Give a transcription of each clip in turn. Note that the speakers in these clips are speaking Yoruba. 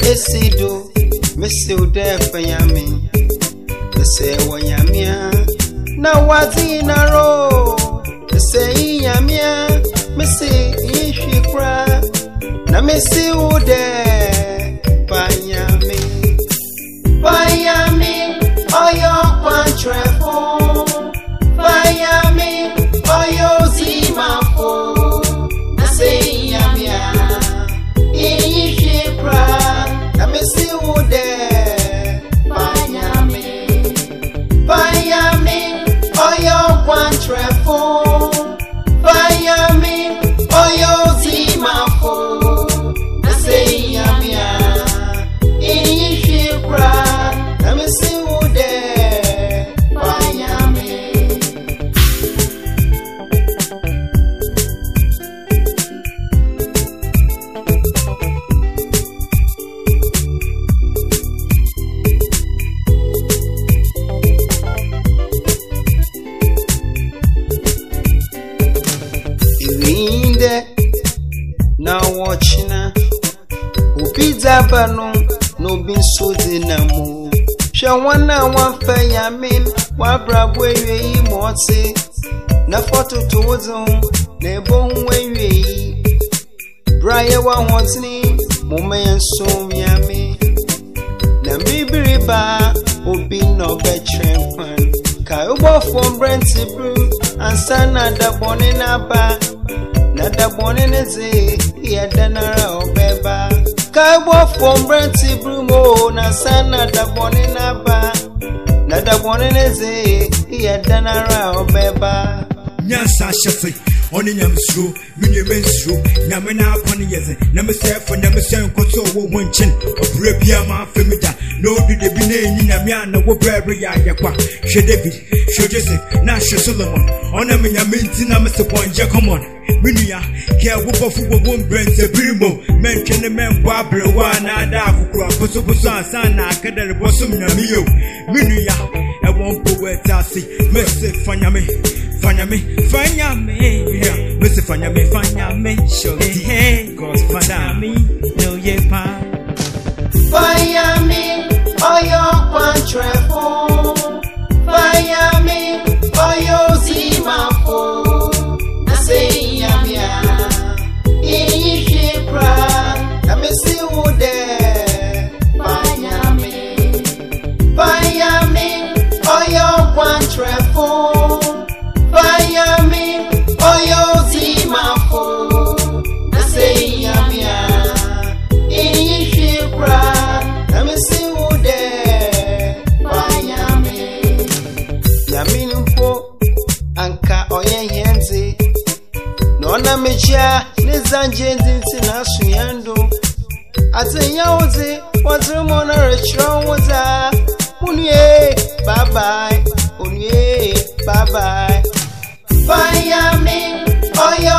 sɛ esi do mesiw dɛ fɛnyame ɛsɛ wɔ nyamea na wadzi naro ɛsɛ yi nyamea mesi yihwi kura na mesiw dɛ. mbrenti brumo oh, na sana dagbone naba na dagbone neze iya danara obeba nyansa hyɛse ɔne nyamsuo menwema nsuo nyame no akɔne yɛdze na mesɛɛfo na mesɛ nkɔ sɛ ɔwɔ ho nkyen ɔbrɛ bia ma afɛ me da na ɔdu de bi na ɛnyi nyame a na wɔbrɛbrɛ yɛ ayɛkwa hwɛ david hwɛ joseph na hwɛ solomon ɔna me nyame nti na mese bɔngyɛ kɔmmɔn me nua kɛ wobɔfo wɔ wo mbrɛnsɛ biri mo mɛn ne mɛnkɔ aberewa n'ada akokora bosoboso ansa na akadare bɔ so nyame yo e me nua ɛwɔ mpo wɔ ɛte ase mese fanyame fanyame fanyame yeah. mese fanyame fanyame shɔte god fada me no ye pa fanyame ɔyɔ kwantrɛfo fanyame mmekyia ne za ngyenzi nti n'asoa ndom atenya wo dze wɔdzere mu no rekyerɛ wo dze a mo nue babae onue babae fire me ɔyɛ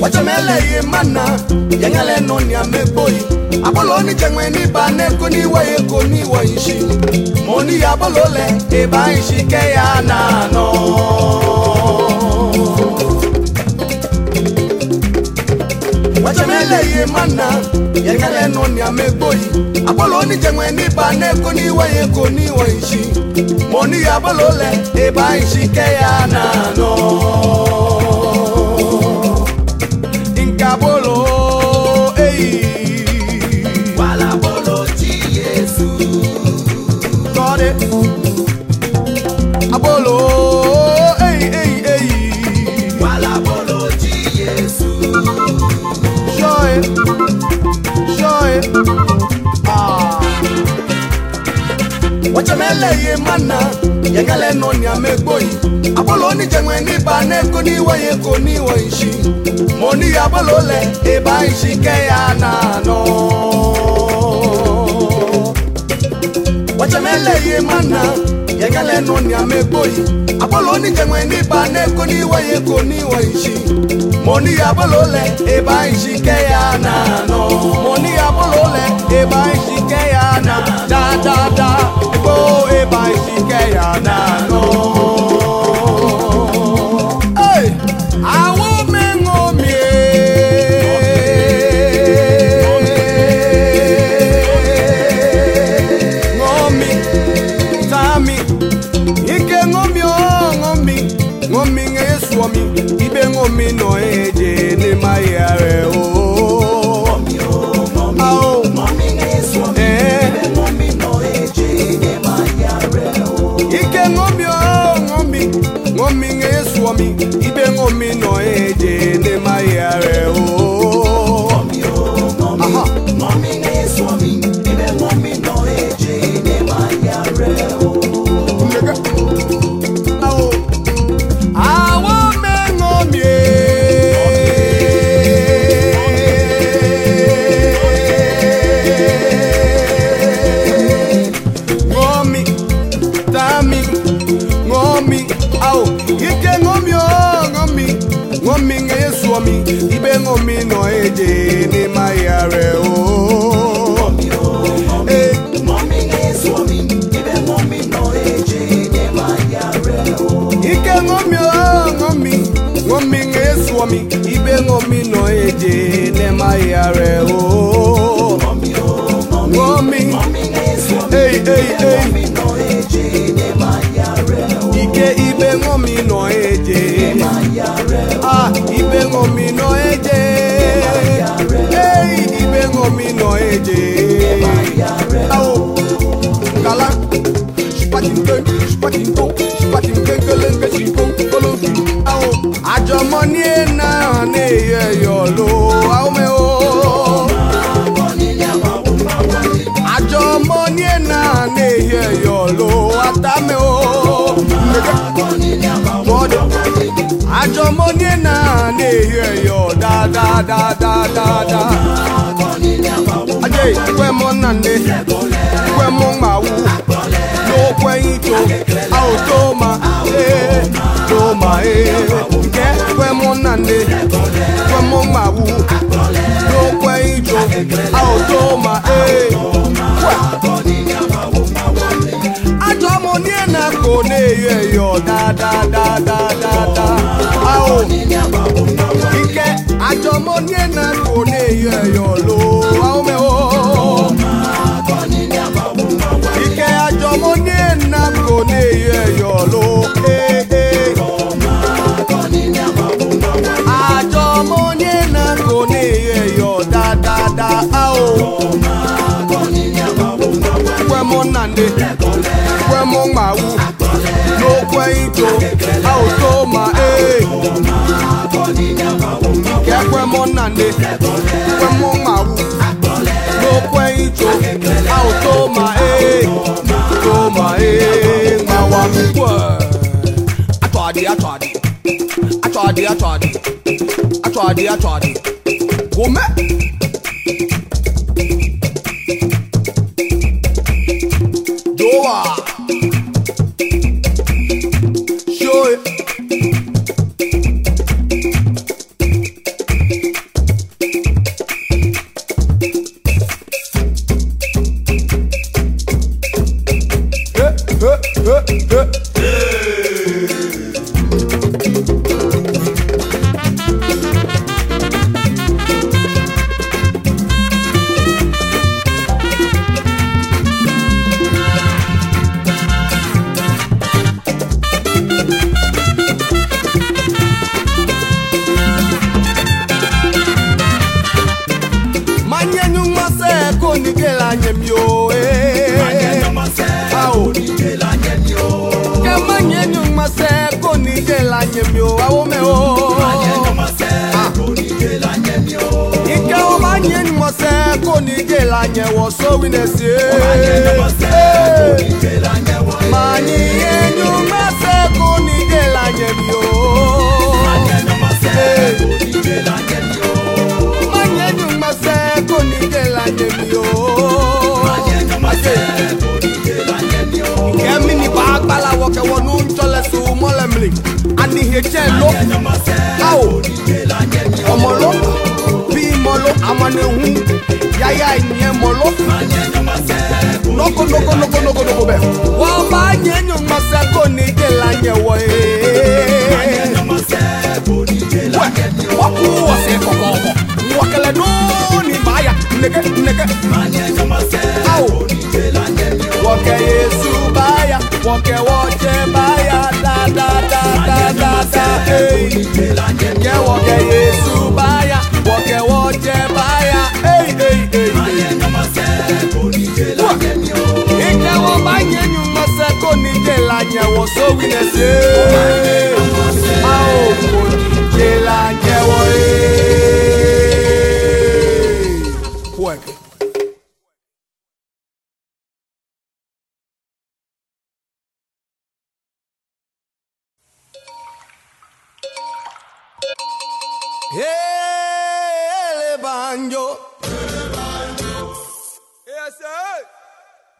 wachameleye mana yangale noni ameboi aboloni jengwe ni bane koniwa ye koniwa ishi moni abolole eba ishi ke ya nano yele ye mana yegele no ni amegboi abolo ni jengwe ni ba ne ko ni wa ye ko ni wa ishi mo ni abolo le e ba ishi ke ya na lele ye mana yengele no ni amegboi abolo ni jengwe ni bane ko ni waye ko ni wo ishi mo ni abolo le e ba ishi ke ya na no wacha mele ye mana yengele no ni amegboi abolo ni jengwe ni bane ko ni waye ko ni wo ishi mo ni abolo le e ba ishi ke ya no mo ni abolo le e ba ishi ke da da da go e by Shikeyana no. méje lẹ́ máa yà rẹ̀ o. mọ́mí o mọ́mí mọ́mí ní sọ́mí mọ́mí nọ èjì lẹ́ máa yà rẹ̀ o. ike ibe mọ́mí nọ èjì lẹ́ máa yà rẹ̀ o. a ah, ibe mọ́mí nọ èjì lẹ́ máa yà rẹ̀ o. ibe mọ́mí nọ èjì lẹ́ máa yà rẹ̀ o. kala ṣùpàtì ń gbé ṣùpàtì ń gbó ṣùpàtì ń gbé gbélé ń gbé ṣì ń gbó kólófì your money now, nay, your low, how may oh. Àjọ money náà ní iye yọ̀lò àtàmì o. Àjọ money náà ní iye yọ̀ dáadáadáadáa. Ajé ìpẹ́ mọ́ náà ní ìpẹ́ mọ́ màwú. Ló pẹ́yìn tó, a ò tó máa. akoma ee. Ajọ mo ní ẹ̀nà kò ní eyọ ẹ̀yọ dáadáadáadáa. Àwò ìkẹ́ ajọ mo ní ẹ̀nà kò ní eyọ ẹ̀yọ lóò. ike kwemụ ma wu n'okwe ito auto ma ee ke kwemụ nna nne kwemụ ma wu n'okwe ito auto ma ee ma ee mawa ugbu a nílé la yẹ mi o. Ayé ló ma sẹ́, kò nílé la yẹ mi o. Ẹ má yẹ ni ma sẹ́, kò nílé la yẹ mi o, àwọn mẹ́ o. Ayé ló ma sẹ́, kò nílé la yẹ mi o. Ìkẹ́ ọ má yẹ ni ma sẹ́, kò nílé la yẹ wọ sówí nẹ̀ sí. Ayé ló ma sẹ́, kò nílé la yẹ wọ. Má yẹ ni ma sẹ́, kò nílé la yẹ mi o. Ayé ló ma sẹ́, kò nílé la yẹ mi o lọ́sẹ̀ kò ní dé láyé mi o. kẹ́mi ni bá gbala wọ̀kẹ́ wọnú ntọ́lẹ̀sùn mọ́lẹ̀mìlì àníhẹ́jẹ́ ló áwò ọmọ ló bí mọ ló amanehu yáyà ìyẹn mọ ló noko noko noko noko noko bẹ. wọ́n bá yẹn yóò mọ̀ sẹ́ kò ní dé láyé wọ̀ ẹ́. wọ́n kú ọ̀sẹ̀ kọ̀kọ̀ nigga, nigga. Au. Woke Yesu baya, woke wote baya, da da da da da da. Hey. Yeah, woke Yesu baya, woke wote baya. Hey hey hey. Ike wo banye nyuma se ko ni je la nye wo so wi ne se. Ao ko ni je la nye wo eh.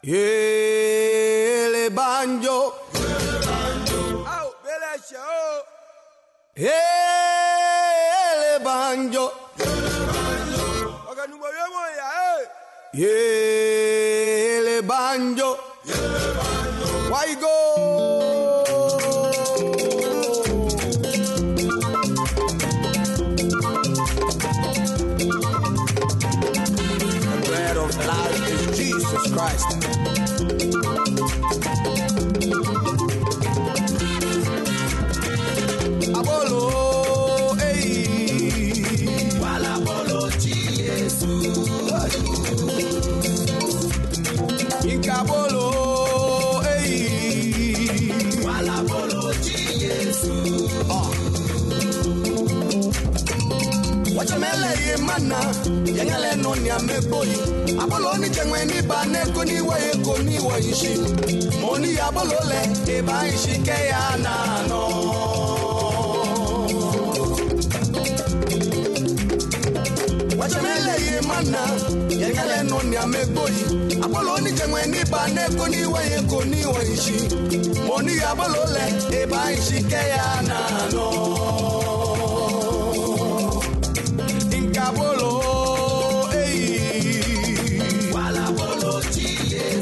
Ele banjo. Ele banjo. oh. Ele banjo. Ele banjo. Oga numo banjo. Why go? na yenyele nụ na meboyi ni oni kenwe n'ịba na-ego n'iwe ya ego n'iwe isi ma oni ya abụla ole ịba isi ke ya na anọ wajemele ya mana yenyele nụ na meboyi ni oni kenwe n'ịba na-ego n'iwe ya ego n'iwe isi ma oni ya abụla ole ịba isi ke ya na anọ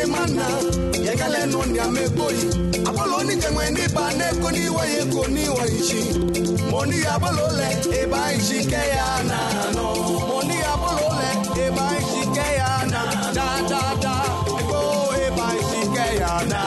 gị mana yegalenụya megboyi agbalị onye ije ba eko n'iwe ma onye ole ebe anyị ya na anọ da da da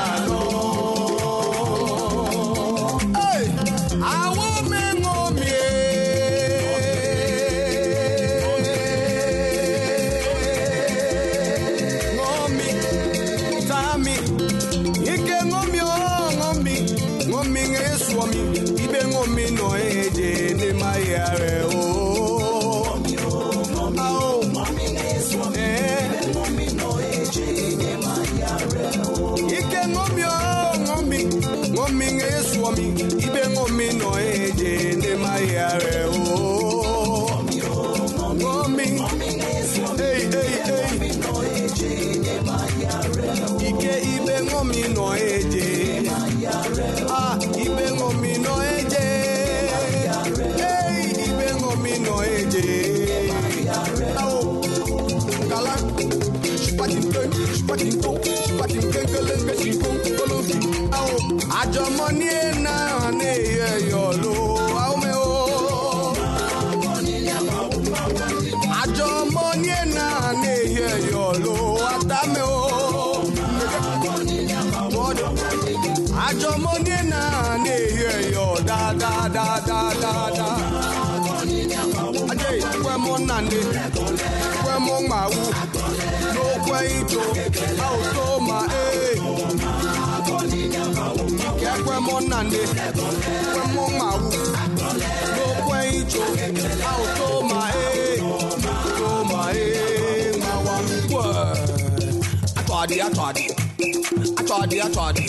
tried it, I tried it. I tried I tried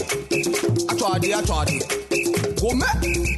I tried I tried Go, man.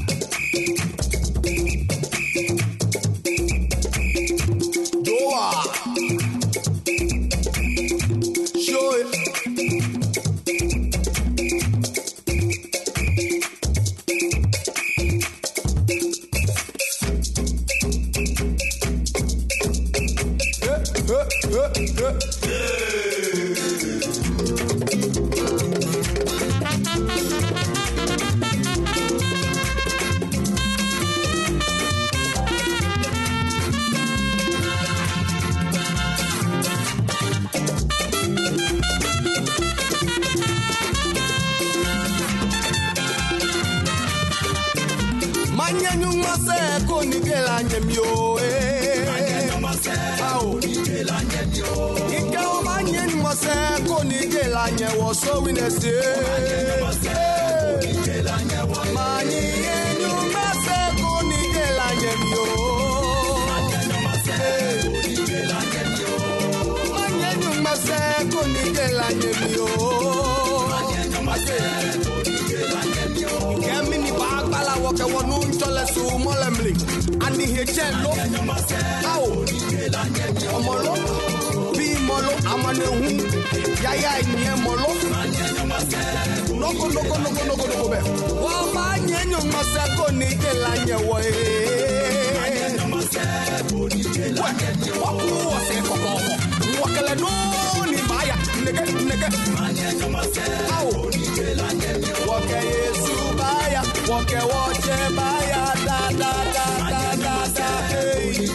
woke wote baya da da da da da da hey ye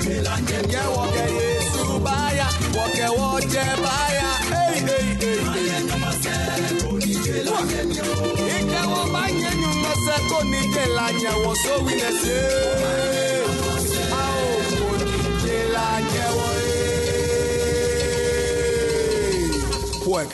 woke Yesu baya woke wote baya hey hey hey ike wo banye nyuma se koni jela nye wo so witness ye a o koni jela nye wo ye. Work.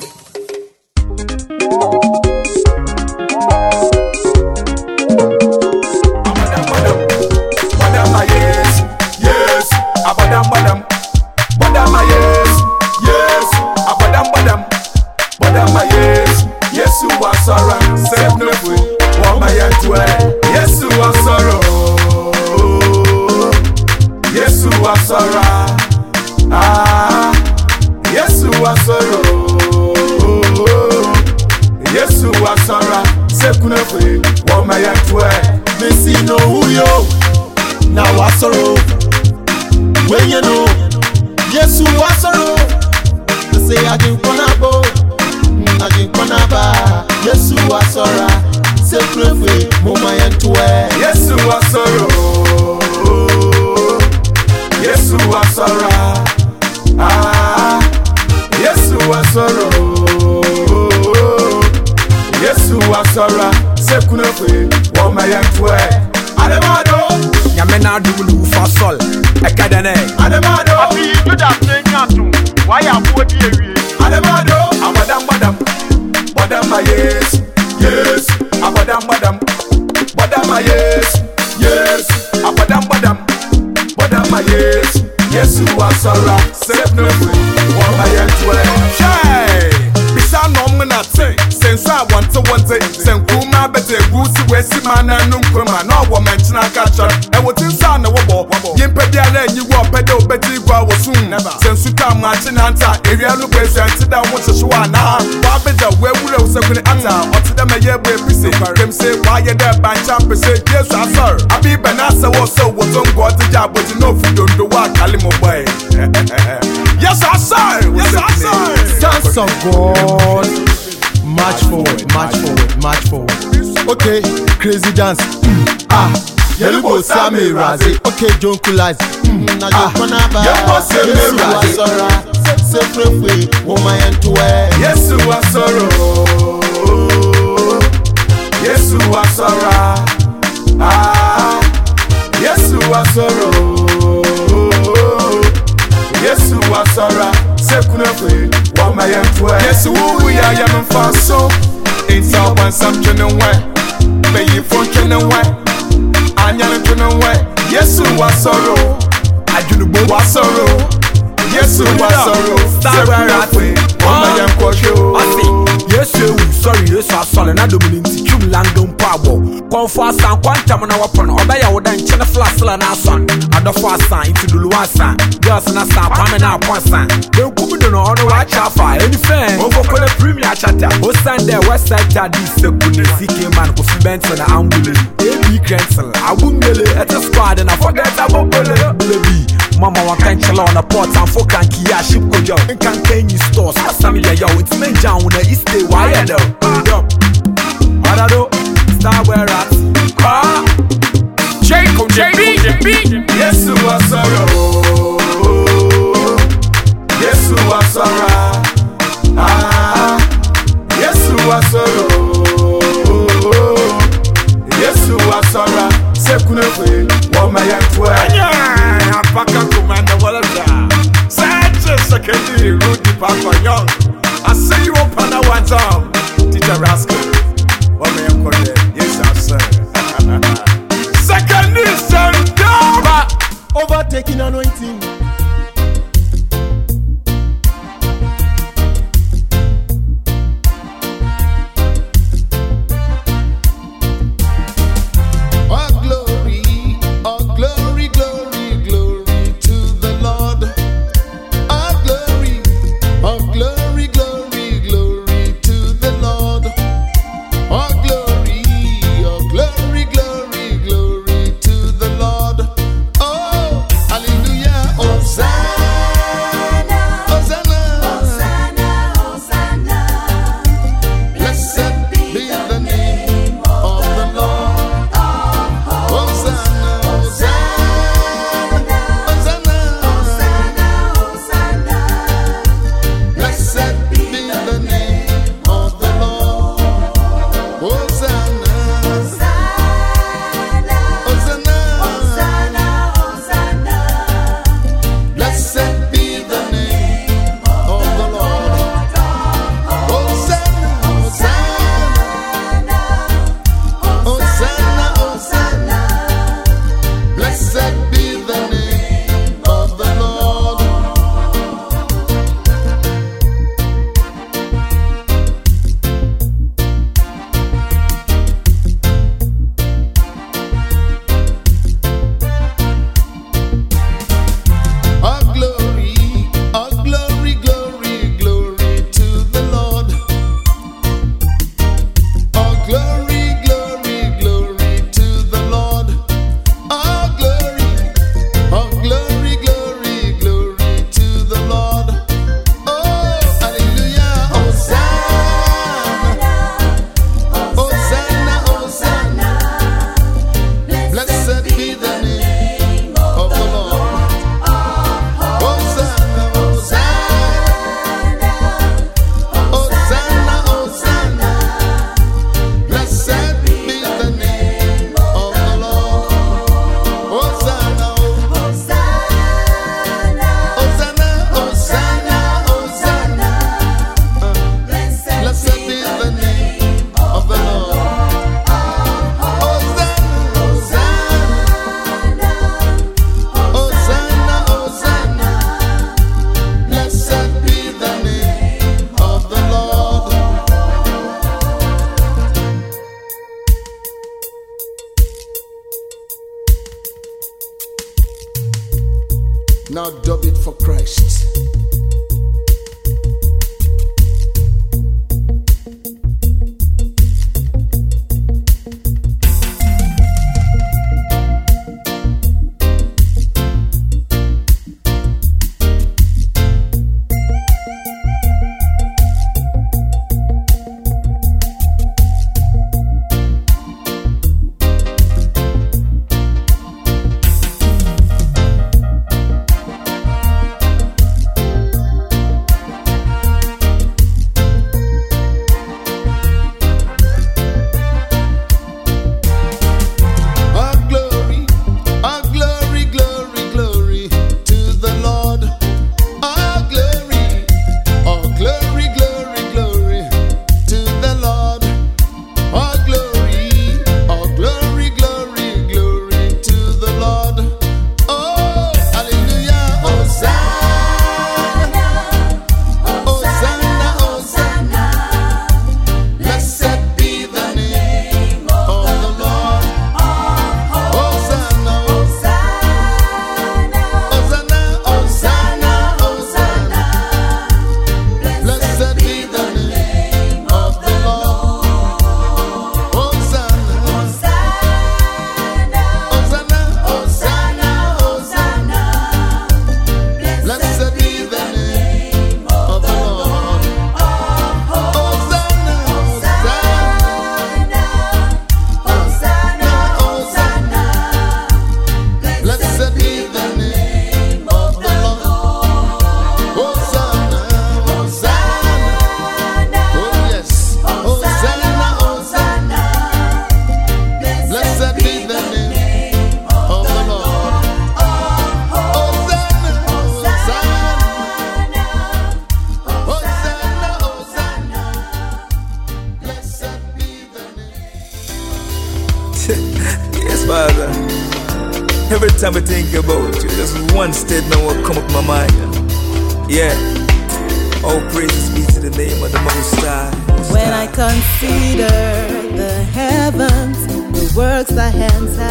buusi wesi ma na ɛnu nkroma na ɔwɔ mɛnkyina kakyɛr ɛwɔ ti nsa na wɔbɔ nyimpa biara enyi wɔ ɔpɛ dɛ ɔbɛti gua wɔ sum sɛ nsuta mu akyi nanta ewia no bɛ nsuo ɛnti dɛ ɔmo hyehyɛ wɔ ana wabɛgya wɔawura wosɛkuni ata ɔte dɛ mɛyɛ bɔ epise kɛm se wayɛ dɛ bankyɛn pese yesu asɔr abi bɛn asɛ wɔ sɛ wɔ so nkɔ ɔte gya abɔgye na ofi dondo wɔ akali mo bɔ yɛ yesu asɔr yesu asɔr sons of god march forward march forward march forward okay crazy dance mm, ah yelubo sami razi. okay john kulaz mm, na john kwanaba razi. sami raze yesu asọra sefurefe wọn ma yẹn tó ẹ. yesu asọrọ yesu asọra ah yesu asọrọ yesu asọra sekunefe wọn ma yẹn tó ẹ. yesu wo wuya yẹn nfa so. It's all one something away. May you function away. Anyan to no way. Yes, wa sorrow. Ajunubo wa sorrow. Yes, wa sorrow. Sabarati. Ọmọ yẹn kọ ṣe o. Ọsì Yesu ewu sọ̀rọ̀ Yesu asọ̀rọ̀ náà domini ti twum lando mpo abọ̀. Kọ̀ọ̀fọ̀ asan kọ́ ntam na wọ́pọ̀ náà ọbẹ̀ yà wọ́dà nkyẹn fúlàsílà náà sọ̀n. Adọ̀fọ̀ asan ìtìdùlù asan. Girls náà san Kwame náà pọ̀ asan. Benkum Odo no ono wa chafa Any go for the premier chatter. O stand there west side tadi Se kune CK man Kofi Benson Ambule AB Grenzel Abungele It's a squad and I forget Abobele Baby Mama wa kanchela on a port And for kanki ya ship ko yo Nkan kenyi stores Asami ya yo It's main jam Una east day Wired up Wired up Adado Star where at Kwa Jacob JB Yes, it was sorrow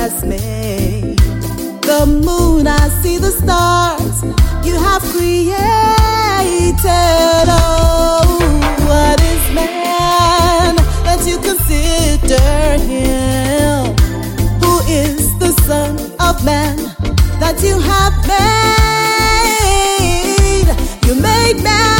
impress me. The moon, I see the stars you have created. Oh, what is man that you consider him? Who is the Son of Man that you have made? You made man.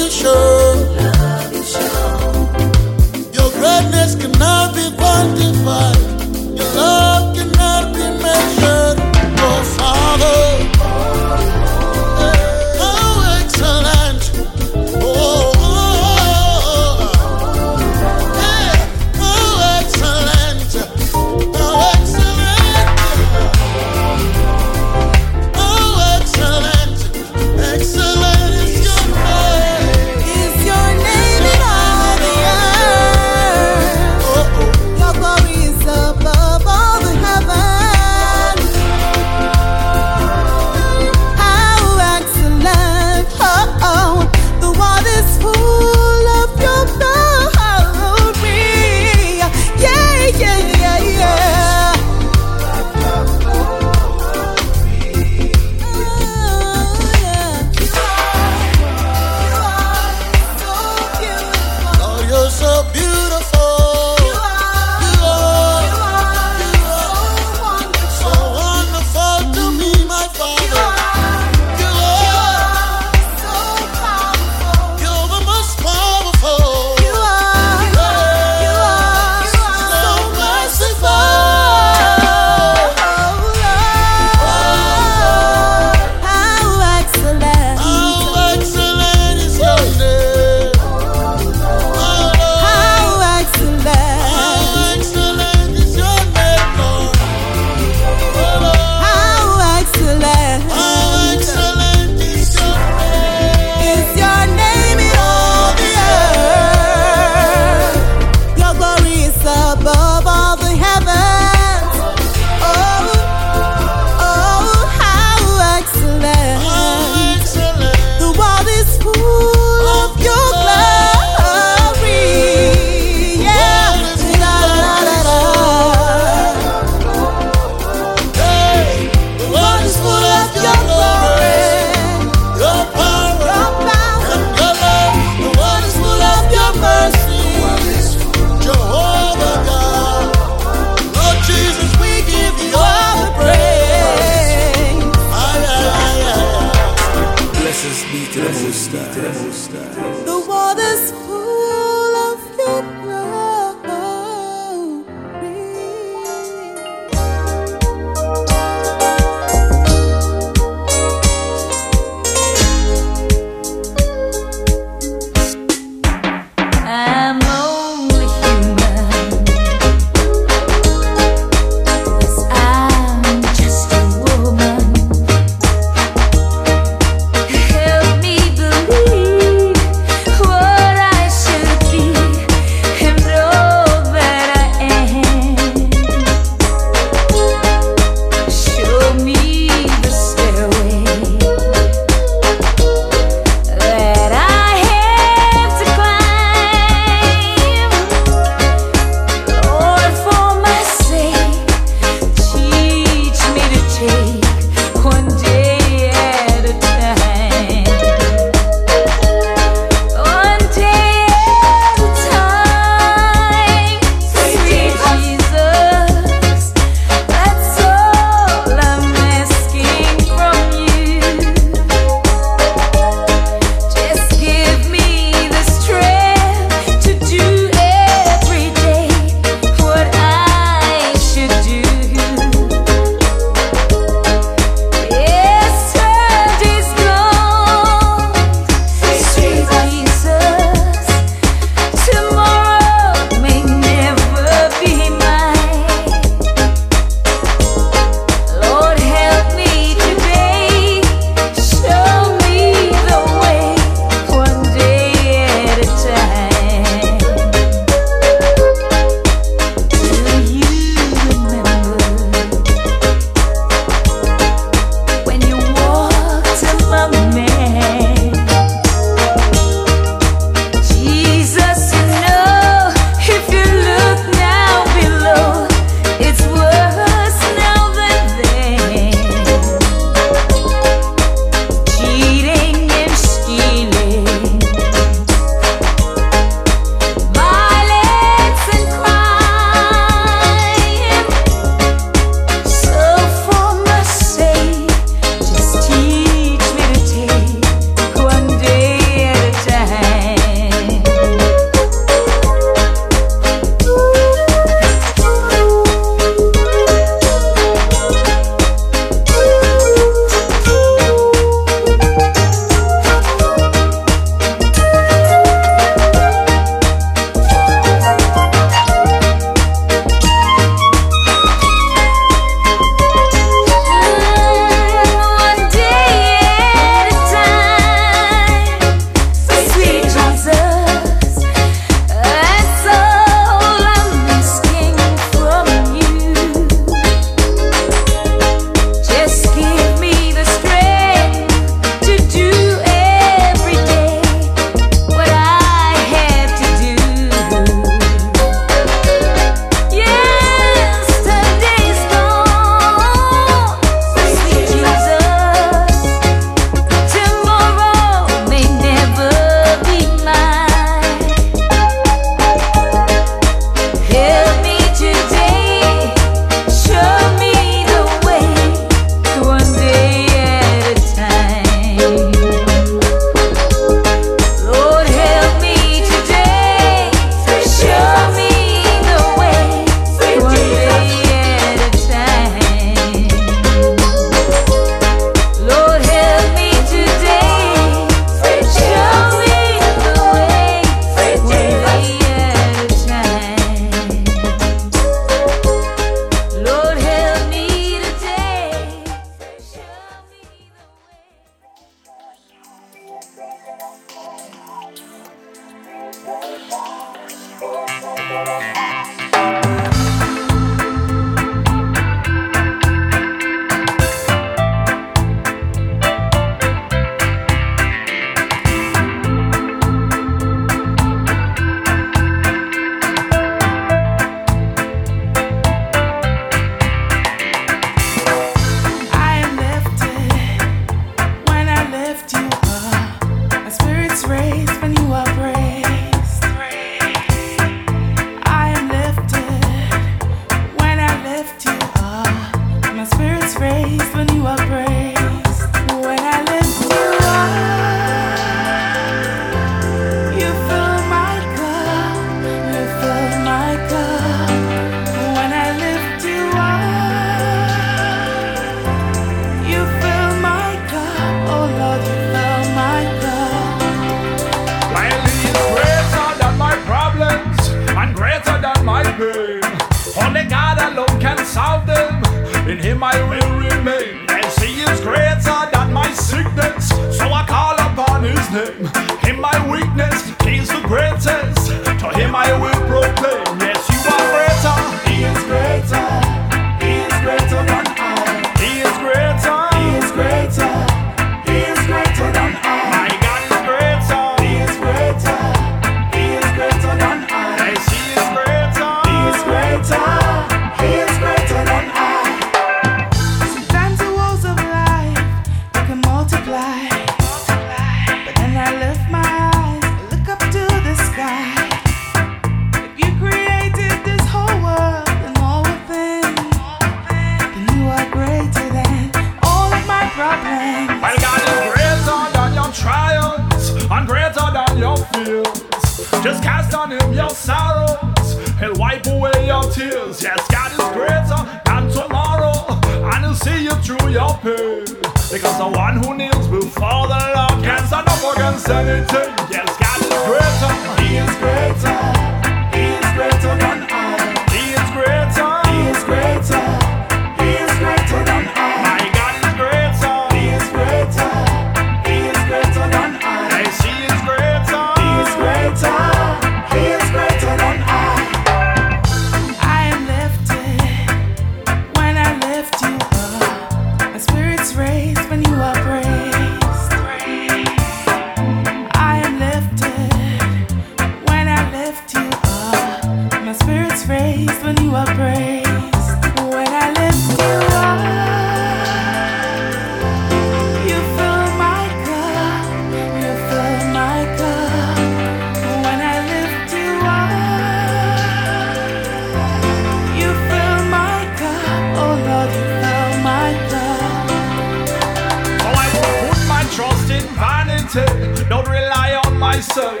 deserve.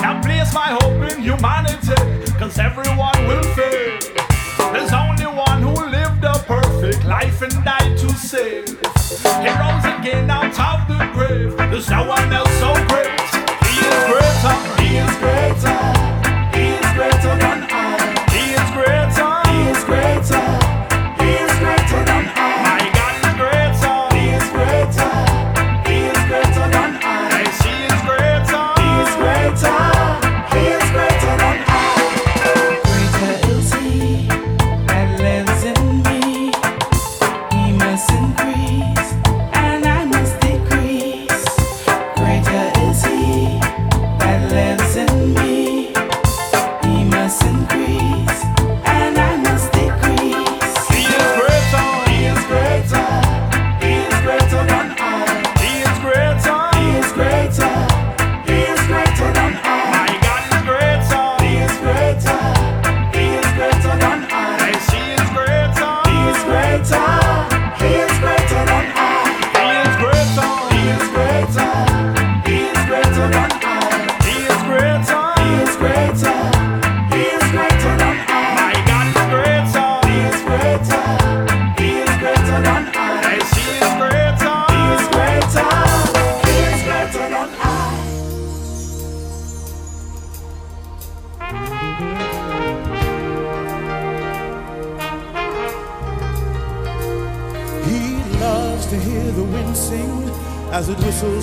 Now place my hope in humanity, cause everyone will fail. There's only one who lived a perfect life and died to save. He rose again out of the grave, there's no one else so great.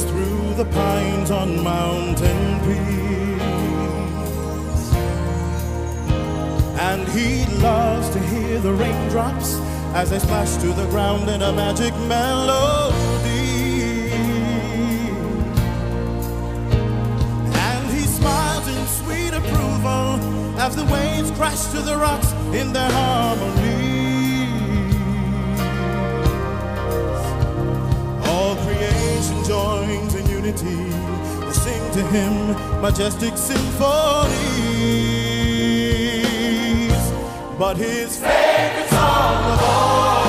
through the pines on mountain peaks. And he loves to hear the raindrops as they splash to the ground in a magic melody. And he smiles in sweet approval as the waves crash to the rocks in their harmony. joins in unity to sing to him majestic symphonies. But his favorite song of all.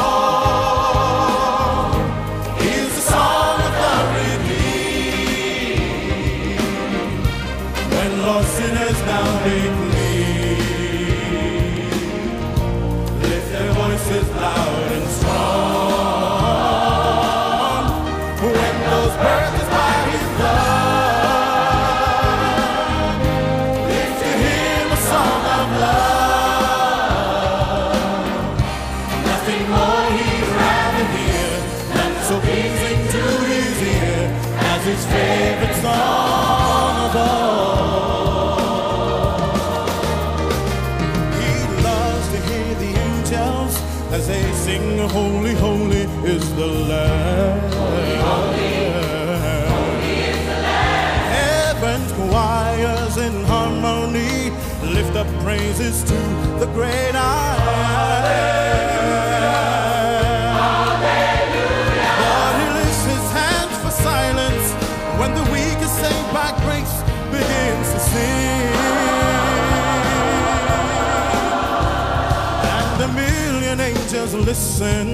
praises to the great I am. Hallelujah. he lifts his hands for silence when the weak is saved by grace begins to sing. And the million angels listen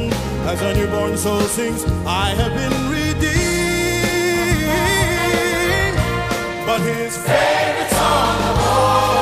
as a newborn soul sings, I have been redeemed. But his favorite song of all.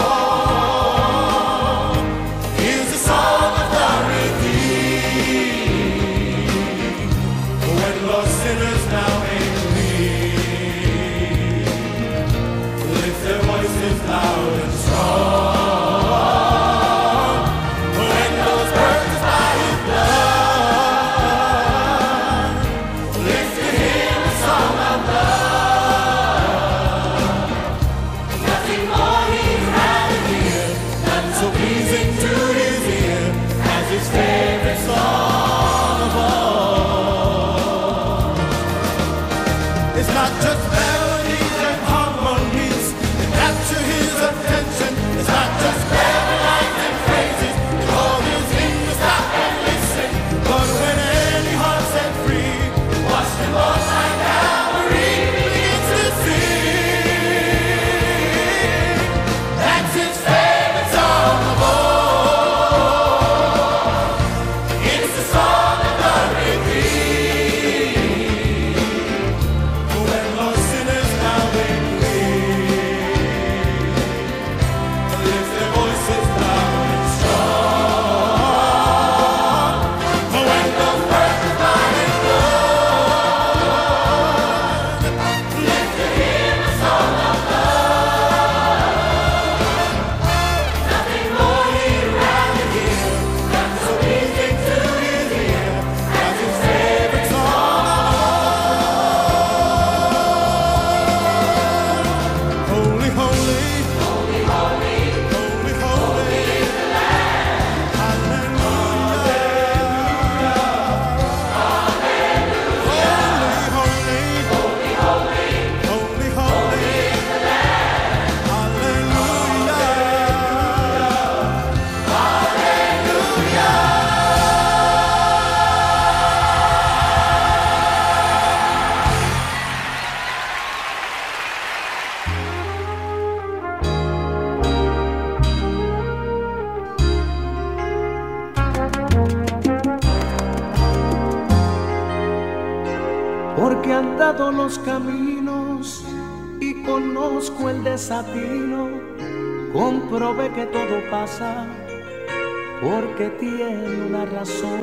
tiene una razón.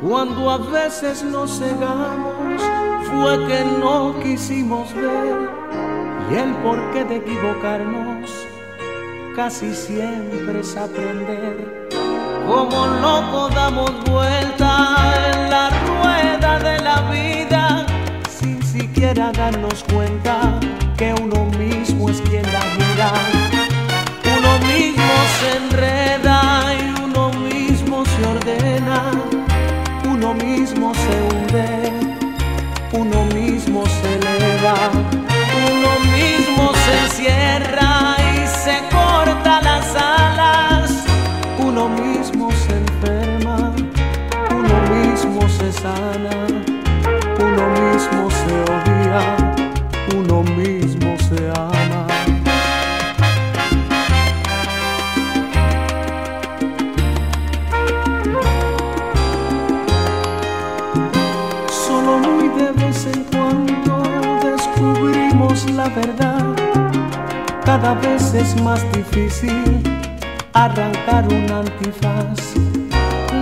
Cuando a veces nos cegamos, fue que no quisimos ver. Y el porqué de equivocarnos casi siempre es aprender. Como loco damos vuelta en la rueda de la vida, sin siquiera darnos cuenta que uno mismo es quien la mira. Uno mismo se enreda. uno mismo se hunde, uno mismo se eleva, uno mismo se encierra y se corta las alas, uno mismo se enferma, uno mismo se sana. muy de vez en cuando descubrimos la verdad. Cada vez es más difícil arrancar un antifaz.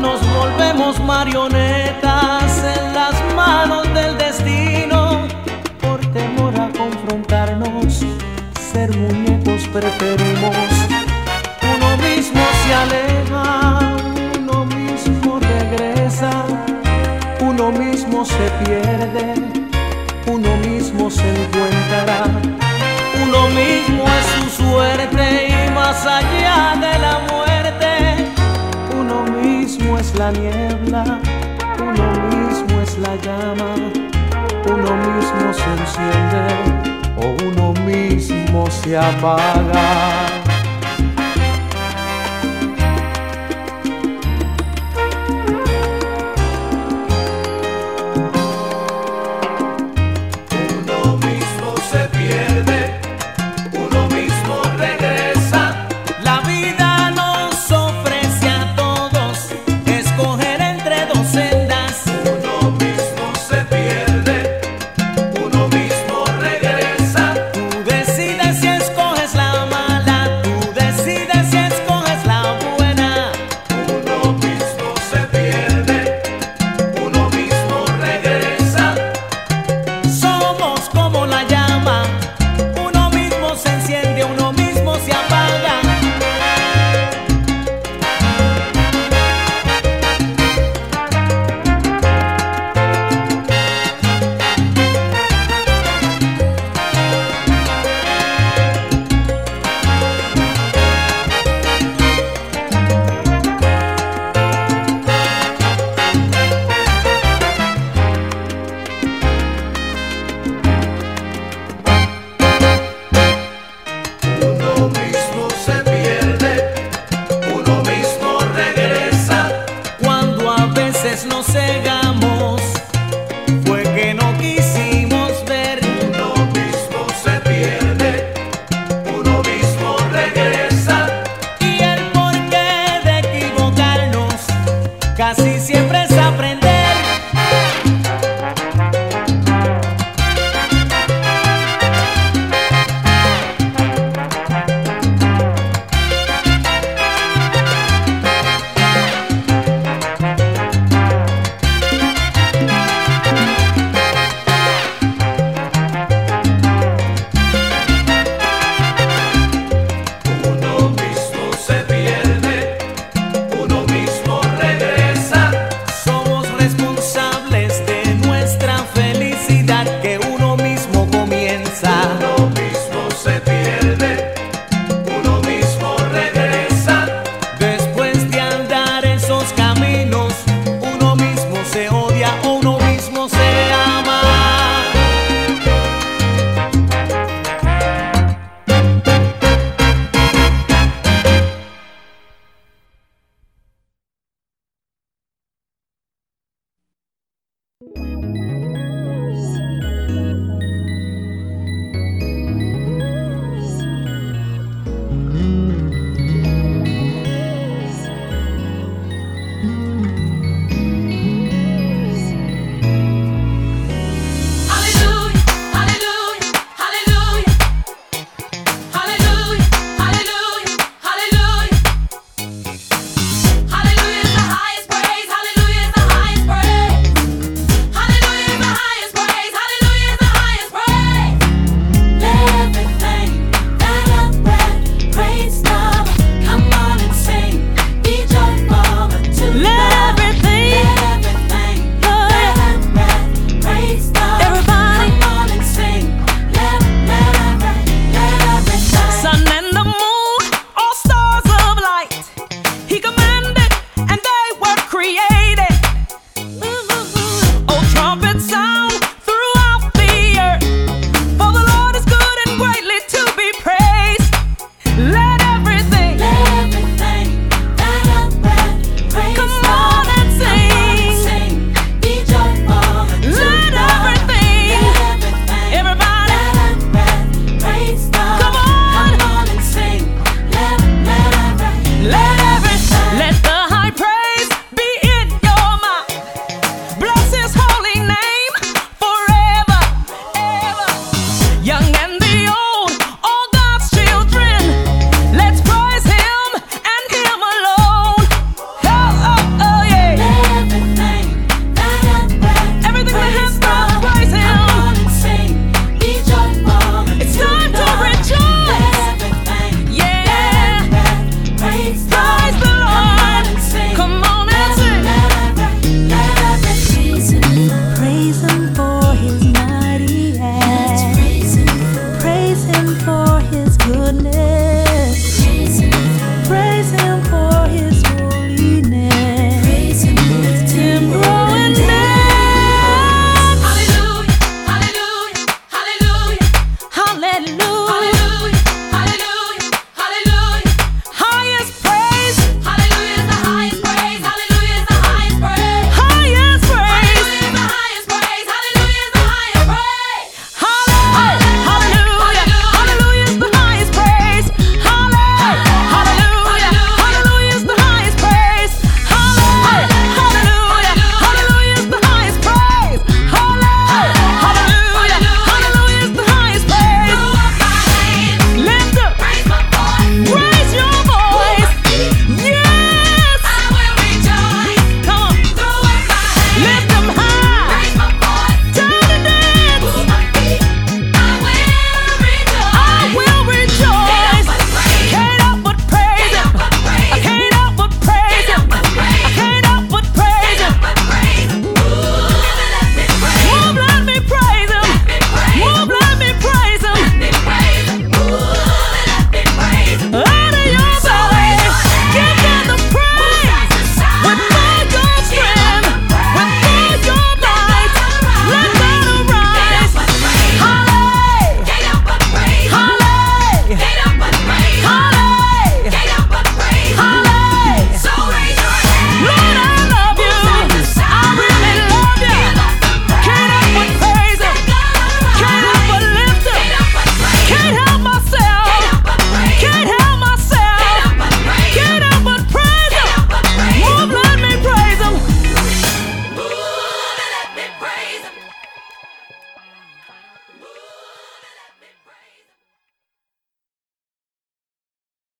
Nos volvemos marionetas en las manos del destino por temor a confrontarnos. Ser muñecos preferimos. Uno mismo se aleja se pierde, uno mismo se encuentra, Uno mismo es su suerte y más allá de la muerte. Uno mismo es la niebla, uno mismo es la llama, uno mismo se enciende o uno mismo se apaga.